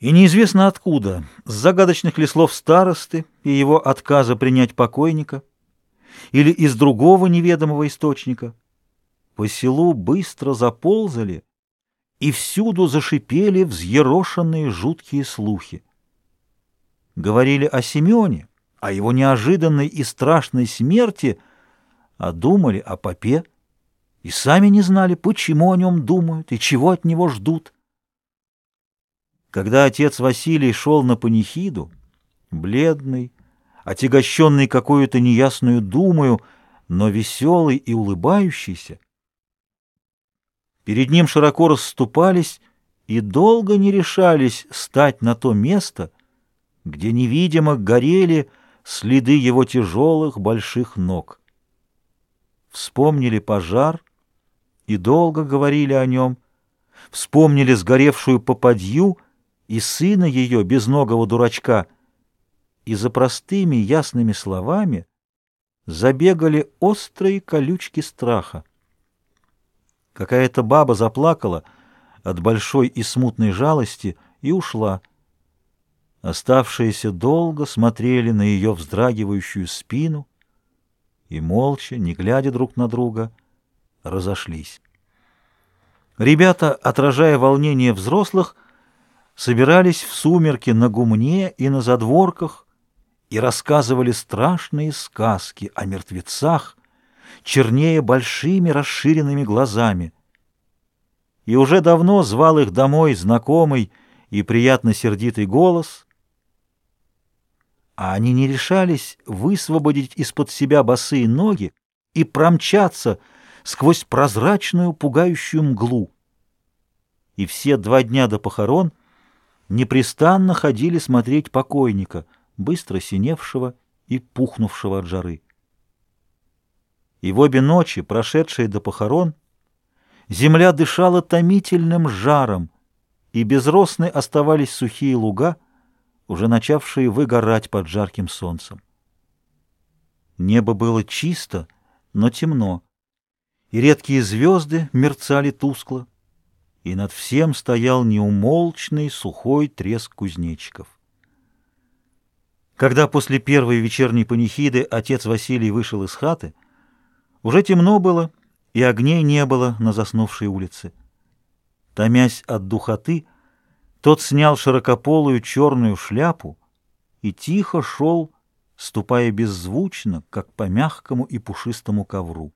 И неизвестно откуда, с загадочных ли слов старосты и его отказа принять покойника, или из другого неведомого источника, по селу быстро заползали и всюду зашипели взъерошенные жуткие слухи. Говорили о Семене, о его неожиданной и страшной смерти, а думали о попе, и сами не знали, почему о нем думают и чего от него ждут. Когда отец Василий шел на панихиду, бледный, отягощенный какую-то неясную думою, но веселый и улыбающийся, перед ним широко расступались и долго не решались стать на то место, где невидимо горели следы его тяжелых больших ног. Вспомнили пожар и долго говорили о нем, вспомнили сгоревшую попадью — и сына ее, безногого дурачка, и за простыми ясными словами забегали острые колючки страха. Какая-то баба заплакала от большой и смутной жалости и ушла. Оставшиеся долго смотрели на ее вздрагивающую спину и, молча, не глядя друг на друга, разошлись. Ребята, отражая волнение взрослых, собирались в сумерки на гумне и на задворках и рассказывали страшные сказки о мертвецах, чернее большими расширенными глазами. И уже давно звал их домой знакомый и приятно сердитый голос, а они не решались высвободить из-под себя босые ноги и промчаться сквозь прозрачную пугающую мглу. И все два дня до похорон — непрестанно ходили смотреть покойника, быстро синевшего и пухнувшего от жары. И в обе ночи, прошедшие до похорон, земля дышала томительным жаром, и безросны оставались сухие луга, уже начавшие выгорать под жарким солнцем. Небо было чисто, но темно, и редкие звезды мерцали тускло и над всем стоял неумолчный сухой треск кузнечиков. Когда после первой вечерней панихиды отец Василий вышел из хаты, уже темно было, и огней не было на заснувшей улице. Томясь от духоты, тот снял широкополую черную шляпу и тихо шел, ступая беззвучно, как по мягкому и пушистому ковру.